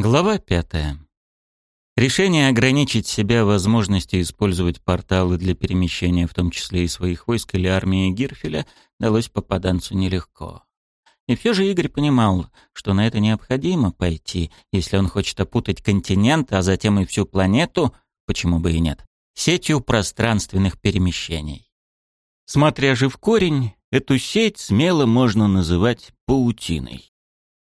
Глава пятая. Решение ограничить себя возможностью использовать порталы для перемещения, в том числе и своих войск или армии Гирфеля, далось попаданцу нелегко. И все же Игорь понимал, что на это необходимо пойти, если он хочет опутать континент, а затем и всю планету, почему бы и нет, сетью пространственных перемещений. Смотря же в корень, эту сеть смело можно называть паутиной.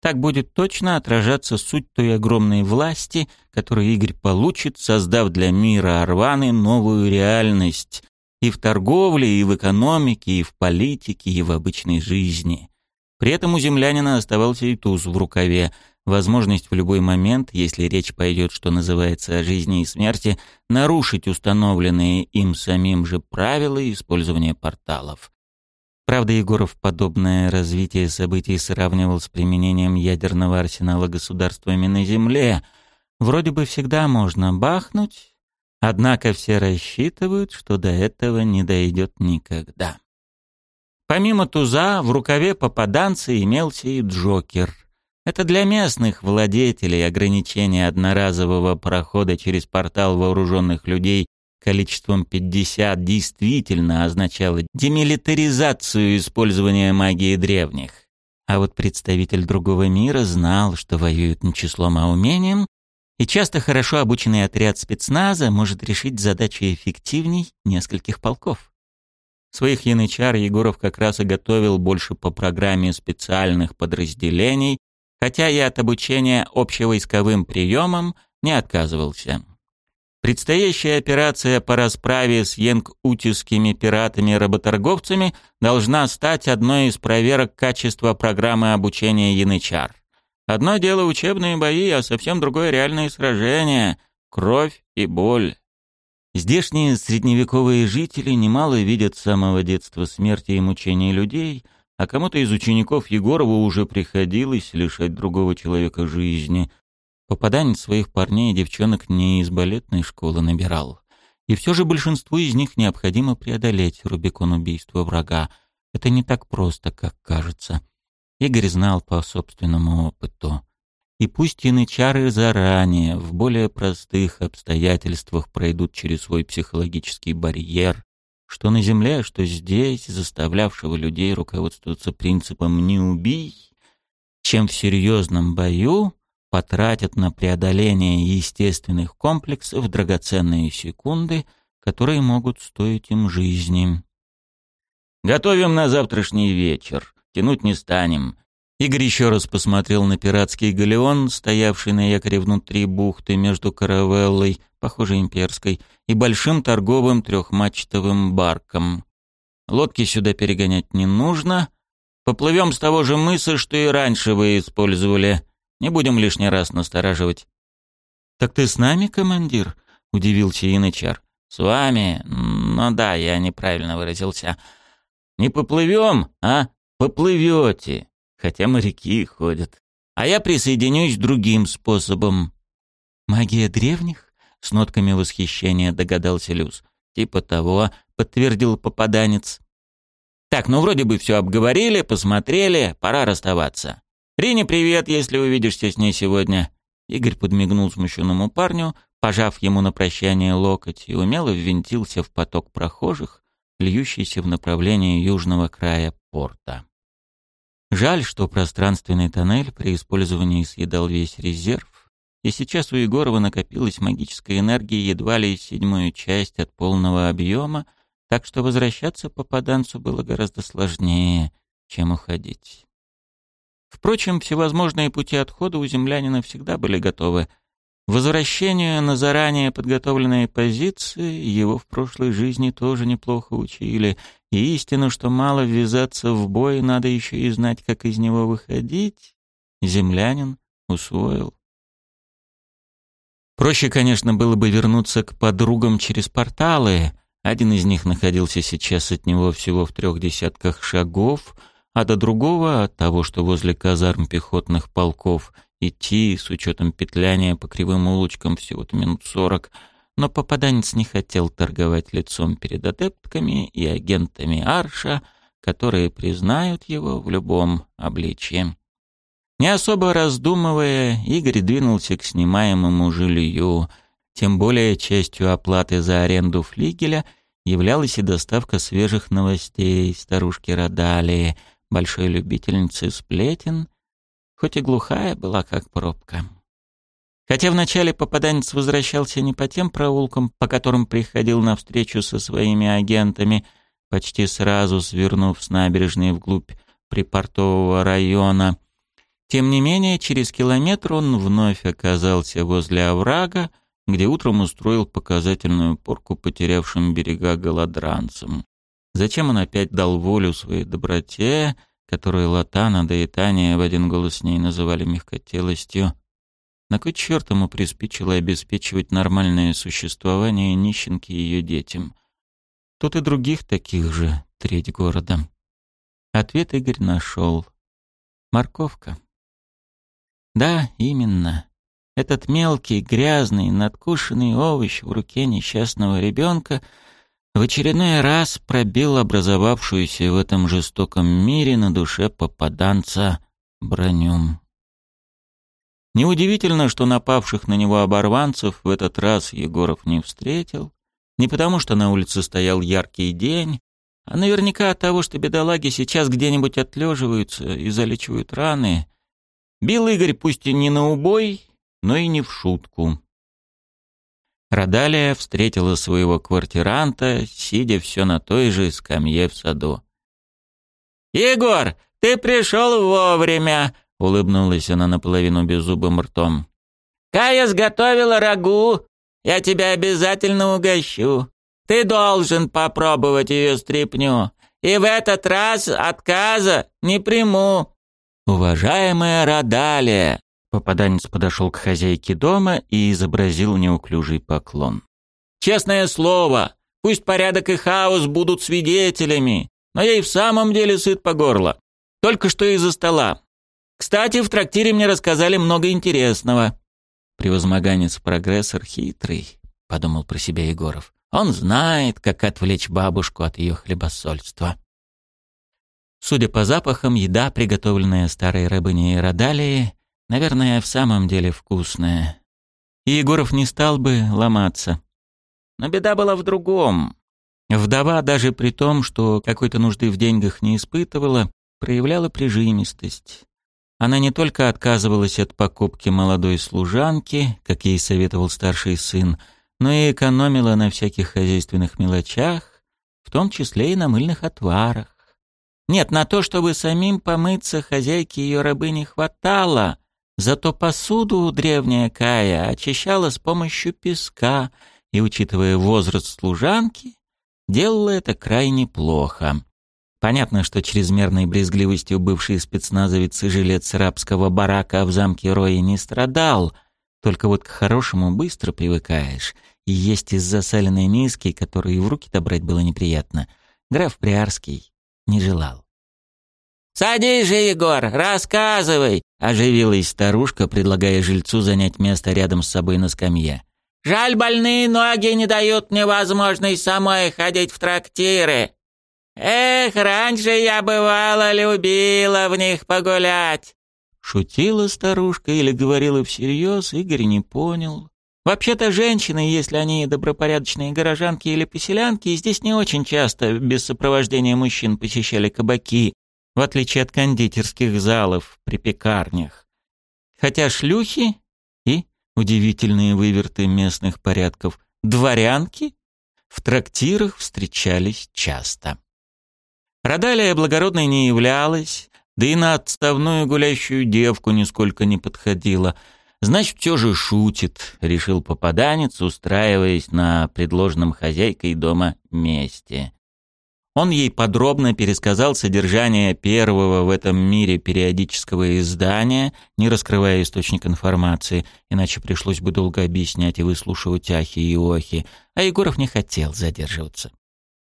Так будет точно отражаться суть той огромной власти, которую Игорь получит, создав для мира Арваны новую реальность и в торговле, и в экономике, и в политике, и в обычной жизни. При этом у землянина оставался и туз в рукаве, возможность в любой момент, если речь пойдет, что называется, о жизни и смерти, нарушить установленные им самим же правила использования порталов. Правда, Егоров подобное развитие событий сравнивал с применением ядерного арсенала государствами на Земле. Вроде бы всегда можно бахнуть, однако все рассчитывают, что до этого не дойдет никогда. Помимо туза, в рукаве попаданца имелся и Джокер. Это для местных владетелей ограничение одноразового прохода через портал вооруженных людей количеством 50 действительно означало демилитаризацию использования магии древних. А вот представитель другого мира знал, что воюют не числом, а умением, и часто хорошо обученный отряд спецназа может решить задачу эффективней нескольких полков. Своих янычар Егоров как раз и готовил больше по программе специальных подразделений, хотя и от обучения общевойсковым приемам не отказывался. Предстоящая операция по расправе с янг-утискими пиратами-работорговцами должна стать одной из проверок качества программы обучения янычар. Одно дело учебные бои, а совсем другое реальные сражения, кровь и боль. Здешние средневековые жители немало видят с самого детства смерти и мучений людей, а кому-то из учеников Егорова уже приходилось лишать другого человека жизни, Попаданец своих парней и девчонок не из балетной школы набирал. И все же большинству из них необходимо преодолеть Рубикон убийства врага. Это не так просто, как кажется. Игорь знал по собственному опыту. И пусть янычары заранее, в более простых обстоятельствах пройдут через свой психологический барьер, что на земле, что здесь, заставлявшего людей руководствоваться принципом «не убий», чем в серьезном бою потратят на преодоление естественных комплексов драгоценные секунды, которые могут стоить им жизни. «Готовим на завтрашний вечер. Тянуть не станем». Игорь еще раз посмотрел на пиратский галеон, стоявший на якоре внутри бухты между каравеллой, похоже имперской, и большим торговым трехмачтовым барком. Лодки сюда перегонять не нужно. Поплывем с того же мыса, что и раньше вы использовали. Не будем лишний раз настораживать. «Так ты с нами, командир?» — удивился Янычар. «С вами? Ну да, я неправильно выразился. Не поплывем, а поплывете. Хотя моряки ходят. А я присоединюсь другим способом». «Магия древних?» — с нотками восхищения догадался Люс. «Типа того», — подтвердил попаданец. «Так, ну вроде бы все обговорили, посмотрели, пора расставаться. «Рине привет, если увидишься с ней сегодня». Игорь подмигнул смущенному парню, пожав ему на прощание локоть, и умело ввинтился в поток прохожих, льющийся в направлении южного края порта. Жаль, что пространственный тоннель при использовании съедал весь резерв, и сейчас у Егорова накопилась магическая энергия едва ли седьмую часть от полного объема, так что возвращаться попаданцу было гораздо сложнее, чем уходить. Впрочем, всевозможные пути отхода у землянина всегда были готовы. Возвращению на заранее подготовленные позиции его в прошлой жизни тоже неплохо учили, и истину, что мало ввязаться в бой, надо еще и знать, как из него выходить, землянин усвоил. Проще, конечно, было бы вернуться к подругам через порталы. Один из них находился сейчас от него всего в трех десятках шагов — а до другого, от того, что возле казарм пехотных полков идти с учетом петляния по кривым улочкам всего-то минут сорок, но попаданец не хотел торговать лицом перед адептками и агентами Арша, которые признают его в любом обличье. Не особо раздумывая, Игорь двинулся к снимаемому жилью. Тем более частью оплаты за аренду флигеля являлась и доставка свежих новостей старушки Радалии, большой любительницы сплетен, хоть и глухая была, как пробка. Хотя вначале попаданец возвращался не по тем проулкам, по которым приходил на встречу со своими агентами, почти сразу свернув с набережной вглубь припортового района. Тем не менее, через километр он вновь оказался возле оврага, где утром устроил показательную порку потерявшим берега голодранцам. Зачем он опять дал волю своей доброте, которую Латана да и Таня в один голос с ней называли мягкотелостью, на кой черт ему приспичило обеспечивать нормальное существование нищенки и ее детям? Тут и других таких же треть города. Ответ Игорь нашел. Морковка. Да, именно. Этот мелкий, грязный, надкушенный овощ в руке несчастного ребенка в очередной раз пробил образовавшуюся в этом жестоком мире на душе попаданца броню. Неудивительно, что напавших на него оборванцев в этот раз Егоров не встретил. Не потому, что на улице стоял яркий день, а наверняка от того, что бедолаги сейчас где-нибудь отлеживаются и залечивают раны. Бил Игорь пусть и не на убой, но и не в шутку. Радалия встретила своего квартиранта, сидя все на той же скамье в саду. «Егор, ты пришел вовремя!» Улыбнулась она наполовину беззубым ртом. «Кая сготовила рагу. Я тебя обязательно угощу. Ты должен попробовать ее стряпню. И в этот раз отказа не приму». «Уважаемая Радалия!» Попаданец подошел к хозяйке дома и изобразил неуклюжий поклон. «Честное слово, пусть порядок и хаос будут свидетелями, но я и в самом деле сыт по горло. Только что из-за стола. Кстати, в трактире мне рассказали много интересного. Превозмоганец-прогрессор хитрый, подумал про себя Егоров. Он знает, как отвлечь бабушку от ее хлебосольства. Судя по запахам, еда, приготовленная старой рабыней Радалии, наверное, в самом деле вкусная. И Егоров не стал бы ломаться. Но беда была в другом. Вдова, даже при том, что какой-то нужды в деньгах не испытывала, проявляла прижимистость. Она не только отказывалась от покупки молодой служанки, как ей советовал старший сын, но и экономила на всяких хозяйственных мелочах, в том числе и на мыльных отварах. Нет, на то, чтобы самим помыться, хозяйки ее рабы не хватало, зато посуду древняя Кая очищала с помощью песка и, учитывая возраст служанки, делала это крайне плохо. Понятно, что чрезмерной брезгливостью бывший спецназовец и жилец рабского барака в замке Рои не страдал, только вот к хорошему быстро привыкаешь, и есть из засаленной миски, которую в руки-то брать было неприятно, граф Приарский не желал. «Садись же, Егор, рассказывай!» — оживилась старушка, предлагая жильцу занять место рядом с собой на скамье. «Жаль, больные ноги не дают мне возможность самой ходить в трактиры. Эх, раньше я бывала любила в них погулять. Шутила старушка или говорила всерьез, Игорь не понял. Вообще-то женщины, если они добропорядочные горожанки или поселянки, здесь не очень часто без сопровождения мужчин посещали кабаки, в отличие от кондитерских залов при пекарнях. Хотя шлюхи и удивительные выверты местных порядков дворянки в трактирах встречались часто. Радалия благородной не являлась, да и на отставную гулящую девку нисколько не подходила. Значит, все же шутит, решил попаданец, устраиваясь на предложенном хозяйкой дома месте. Он ей подробно пересказал содержание первого в этом мире периодического издания, не раскрывая источник информации, иначе пришлось бы долго объяснять и выслушивать ахи и охи, а Егоров не хотел задерживаться.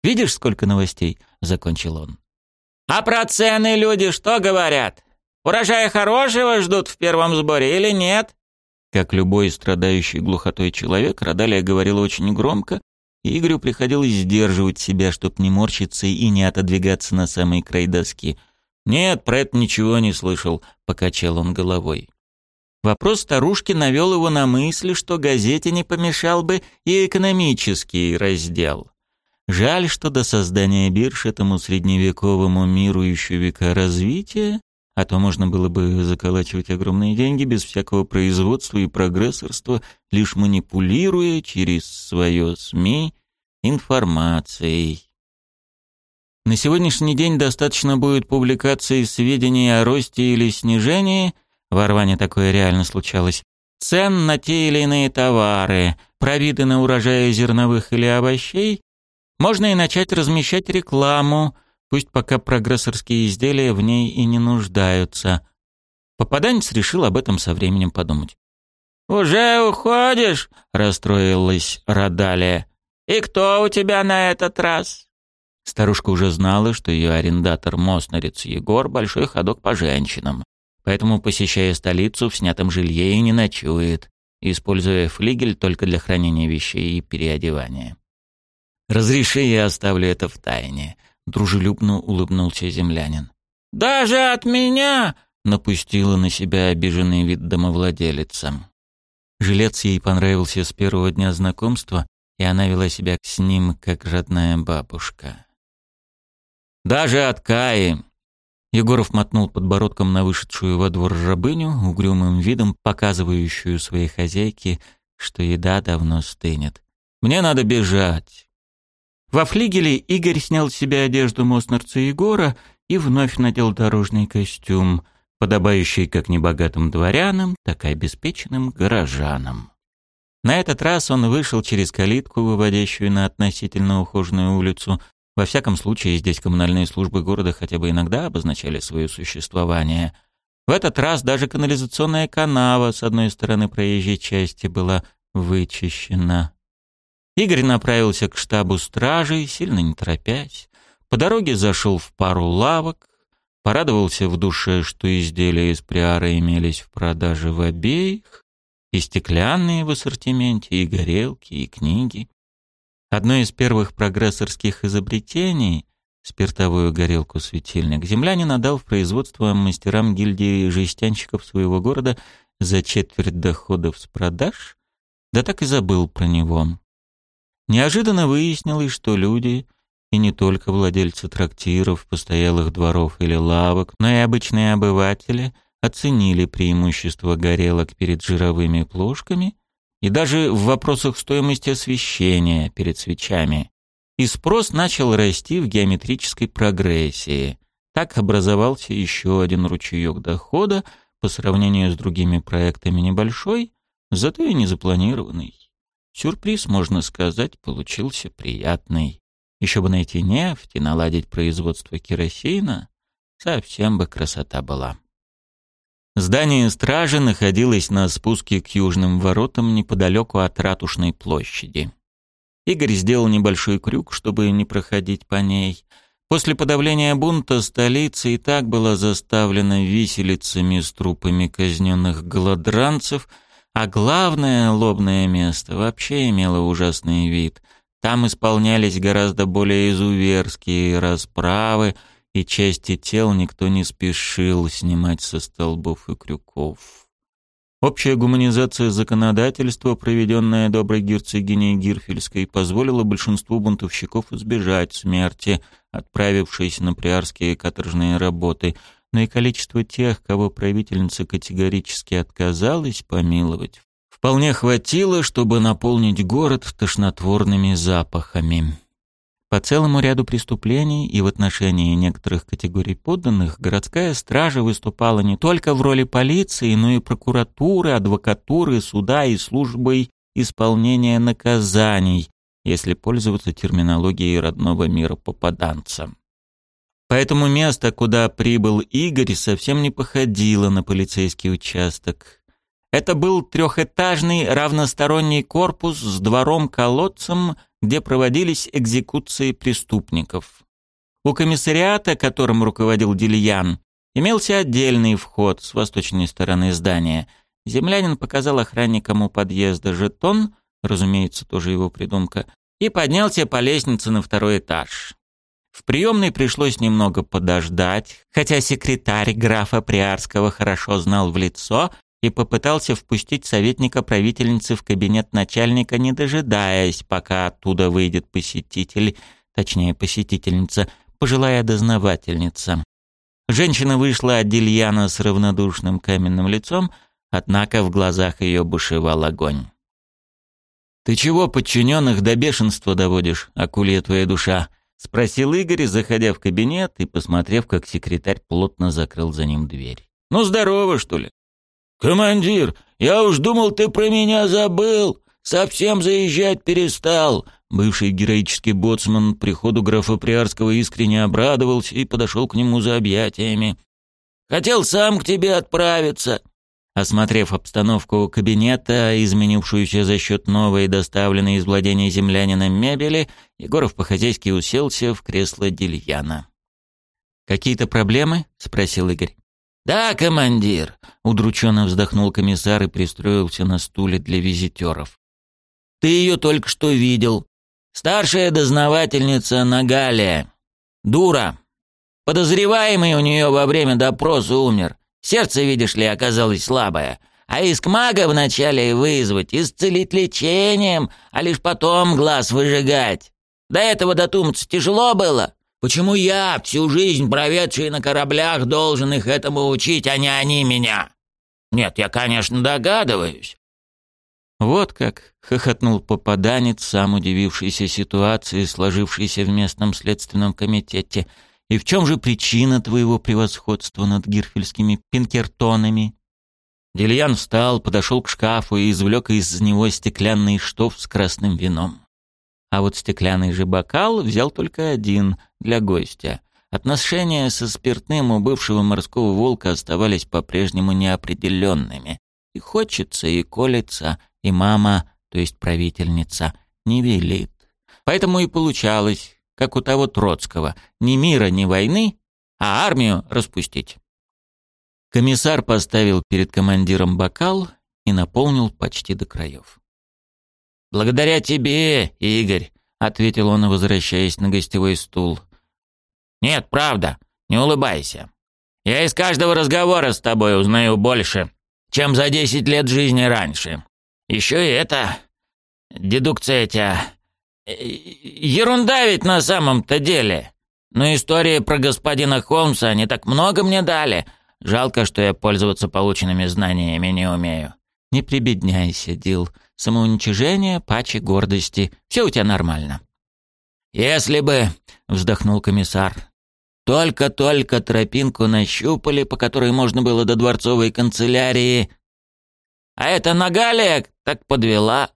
Видишь, сколько новостей?» — закончил он. «А про цены люди что говорят? Урожая хорошего ждут в первом сборе или нет?» Как любой страдающий глухотой человек, Радалия говорила очень громко, Игорю приходилось сдерживать себя, чтоб не морщиться и не отодвигаться на самый край доски. «Нет, про это ничего не слышал», — покачал он головой. Вопрос старушки навел его на мысли, что газете не помешал бы и экономический раздел. Жаль, что до создания бирж этому средневековому миру еще века развития, а то можно было бы заколачивать огромные деньги без всякого производства и прогрессорства, лишь манипулируя через свое СМИ информацией. На сегодняшний день достаточно будет публикации сведений о росте или снижении – в Орване такое реально случалось. Цен на те или иные товары, про виды на урожаи зерновых или овощей, можно и начать размещать рекламу, пусть пока прогрессорские изделия в ней и не нуждаются. Попаданец решил об этом со временем подумать. «Уже уходишь?» — расстроилась Радалия. «И кто у тебя на этот раз?» Старушка уже знала, что ее арендатор Моснарец Егор — большой ходок по женщинам поэтому, посещая столицу, в снятом жилье и не ночует, используя флигель только для хранения вещей и переодевания. «Разреши, я оставлю это в тайне», — дружелюбно улыбнулся землянин. «Даже от меня!» — напустила на себя обиженный вид домовладелица. Жилец ей понравился с первого дня знакомства, и она вела себя с ним, как родная бабушка. «Даже от Каи!» Егоров мотнул подбородком на вышедшую во двор рабыню, угрюмым видом показывающую своей хозяйке, что еда давно стынет. «Мне надо бежать!» Во флигеле Игорь снял с себя одежду Моснарца Егора и вновь надел дорожный костюм, подобающий как небогатым дворянам, так и обеспеченным горожанам. На этот раз он вышел через калитку, выводящую на относительно ухоженную улицу, во всяком случае, здесь коммунальные службы города хотя бы иногда обозначали свое существование. В этот раз даже канализационная канава с одной стороны проезжей части была вычищена. Игорь направился к штабу стражей, сильно не торопясь. По дороге зашел в пару лавок, порадовался в душе, что изделия из приара имелись в продаже в обеих, и стеклянные в ассортименте, и горелки, и книги. Одно из первых прогрессорских изобретений — спиртовую горелку-светильник — землянин отдал в производство мастерам гильдии жестянщиков своего города за четверть доходов с продаж, да так и забыл про него. Неожиданно выяснилось, что люди, и не только владельцы трактиров, постоялых дворов или лавок, но и обычные обыватели оценили преимущество горелок перед жировыми плошками и даже в вопросах стоимости освещения перед свечами. И спрос начал расти в геометрической прогрессии. Так образовался еще один ручеек дохода, по сравнению с другими проектами небольшой, зато и незапланированный. Сюрприз, можно сказать, получился приятный. Еще бы найти нефть и наладить производство керосина, совсем бы красота была. Здание стражи находилось на спуске к южным воротам неподалеку от Ратушной площади. Игорь сделал небольшой крюк, чтобы не проходить по ней. После подавления бунта столица и так была заставлена виселицами с трупами казненных голодранцев, а главное лобное место вообще имело ужасный вид. Там исполнялись гораздо более изуверские расправы — и части тел никто не спешил снимать со столбов и крюков. Общая гуманизация законодательства, проведенная доброй герцогиней Гирфельской, позволила большинству бунтовщиков избежать смерти, отправившись на приарские каторжные работы, но и количество тех, кого правительница категорически отказалась помиловать, вполне хватило, чтобы наполнить город тошнотворными запахами. По целому ряду преступлений и в отношении некоторых категорий подданных городская стража выступала не только в роли полиции, но и прокуратуры, адвокатуры, суда и службой исполнения наказаний, если пользоваться терминологией родного мира попаданца. Поэтому место, куда прибыл Игорь, совсем не походило на полицейский участок. Это был трехэтажный равносторонний корпус с двором-колодцем, где проводились экзекуции преступников. У комиссариата, которым руководил Дильян, имелся отдельный вход с восточной стороны здания. Землянин показал охранникам у подъезда жетон, разумеется, тоже его придумка, и поднялся по лестнице на второй этаж. В приемной пришлось немного подождать, хотя секретарь графа Приарского хорошо знал в лицо и попытался впустить советника правительницы в кабинет начальника, не дожидаясь, пока оттуда выйдет посетитель, точнее посетительница, пожилая дознавательница. Женщина вышла от Дильяна с равнодушным каменным лицом, однако в глазах ее бушевал огонь. «Ты чего подчиненных до бешенства доводишь, акулья твоя душа?» — спросил Игорь, заходя в кабинет и посмотрев, как секретарь плотно закрыл за ним дверь. «Ну, здорово, что ли?» «Командир, я уж думал, ты про меня забыл. Совсем заезжать перестал». Бывший героический боцман приходу графа Приарского искренне обрадовался и подошел к нему за объятиями. «Хотел сам к тебе отправиться». Осмотрев обстановку кабинета, изменившуюся за счет новой, доставленной из владения землянина мебели, Егоров по-хозяйски уселся в кресло Дильяна. «Какие-то проблемы?» — спросил Игорь. «Да, командир», — удрученно вздохнул комиссар и пристроился на стуле для визитеров. «Ты ее только что видел. Старшая дознавательница Нагалия. Дура. Подозреваемый у нее во время допроса умер. Сердце, видишь ли, оказалось слабое. А иск мага вначале вызвать, исцелить лечением, а лишь потом глаз выжигать. До этого дотуматься тяжело было. Почему я, всю жизнь проведший на кораблях, должен их этому учить, а не они меня? Нет, я, конечно, догадываюсь. Вот как хохотнул попаданец, сам удивившийся ситуации, сложившейся в местном следственном комитете – и в чем же причина твоего превосходства над гирфельскими пинкертонами?» Дильян встал, подошел к шкафу и извлек из него стеклянный штоф с красным вином. А вот стеклянный же бокал взял только один, для гостя. Отношения со спиртным у бывшего морского волка оставались по-прежнему неопределенными. И хочется, и колется, и мама, то есть правительница, не велит. Поэтому и получалось, как у того Троцкого. Ни мира, ни войны, а армию распустить. Комиссар поставил перед командиром бокал и наполнил почти до краев. «Благодаря тебе, Игорь», — ответил он, возвращаясь на гостевой стул. «Нет, правда, не улыбайся. Я из каждого разговора с тобой узнаю больше, чем за десять лет жизни раньше. Еще и это... Дедукция тебя Ерунда ведь на самом-то деле. Но истории про господина Холмса не так много мне дали. Жалко, что я пользоваться полученными знаниями не умею. Не прибедняйся, Дил. Самоуничижение, паче гордости. Все у тебя нормально. Если бы, вздохнул комиссар, только-только тропинку нащупали, по которой можно было до дворцовой канцелярии. А эта Нагалия так подвела.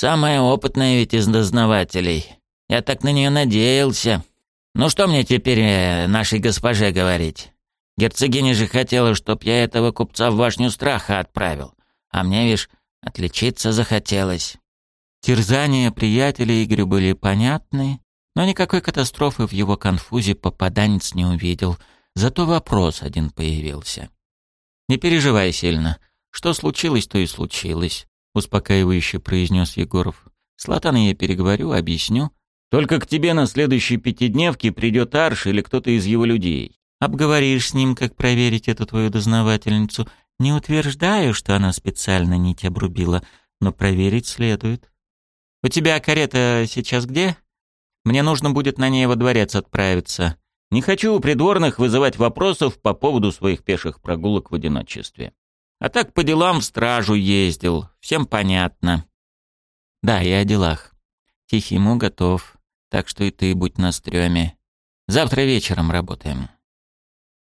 Самая опытная ведь из дознавателей. Я так на нее надеялся. Ну что мне теперь э, нашей госпоже говорить? Герцогиня же хотела, чтоб я этого купца в башню страха отправил. А мне, вишь, отличиться захотелось. Терзания приятеля Игорю были понятны, но никакой катастрофы в его конфузе попаданец не увидел. Зато вопрос один появился. «Не переживай сильно. Что случилось, то и случилось. — успокаивающе произнес Егоров. «С Латаной я переговорю, объясню. Только к тебе на следующей пятидневке придет Арш или кто-то из его людей. Обговоришь с ним, как проверить эту твою дознавательницу. Не утверждаю, что она специально нить обрубила, но проверить следует. У тебя карета сейчас где? Мне нужно будет на ней во дворец отправиться. Не хочу у придворных вызывать вопросов по поводу своих пеших прогулок в одиночестве. А так по делам в стражу ездил, всем понятно. Да, я о делах. Тихиму готов, так что и ты будь на стреме. Завтра вечером работаем.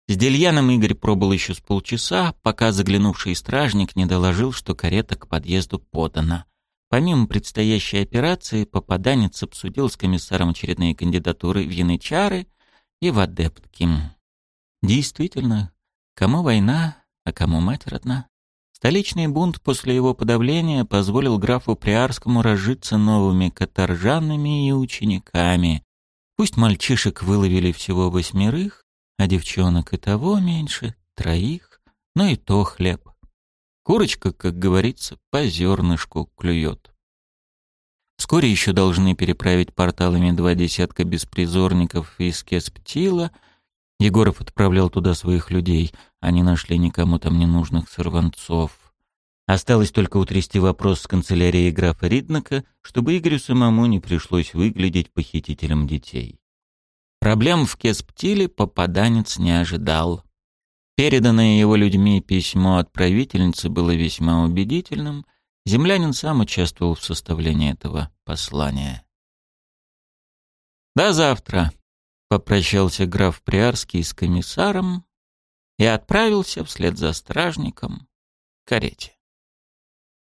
С Дельяном Игорь пробыл еще с полчаса, пока заглянувший стражник не доложил, что карета к подъезду подана. Помимо предстоящей операции, попаданец обсудил с комиссаром очередные кандидатуры в янычары и в адептки. Действительно, кому война, а кому мать родна? Столичный бунт после его подавления позволил графу Приарскому разжиться новыми каторжанами и учениками. Пусть мальчишек выловили всего восьмерых, а девчонок и того меньше, троих, но и то хлеб. Курочка, как говорится, по зернышку клюет. Вскоре еще должны переправить порталами два десятка беспризорников из Кесптила. Егоров отправлял туда своих людей. Они нашли никому там ненужных сорванцов. Осталось только утрясти вопрос с канцелярией графа Риднака, чтобы Игорю самому не пришлось выглядеть похитителем детей. Проблем в Кесптиле попаданец не ожидал. Переданное его людьми письмо отправительницы было весьма убедительным. Землянин сам участвовал в составлении этого послания. «До завтра», — попрощался граф Приарский с комиссаром и отправился вслед за стражником к карете.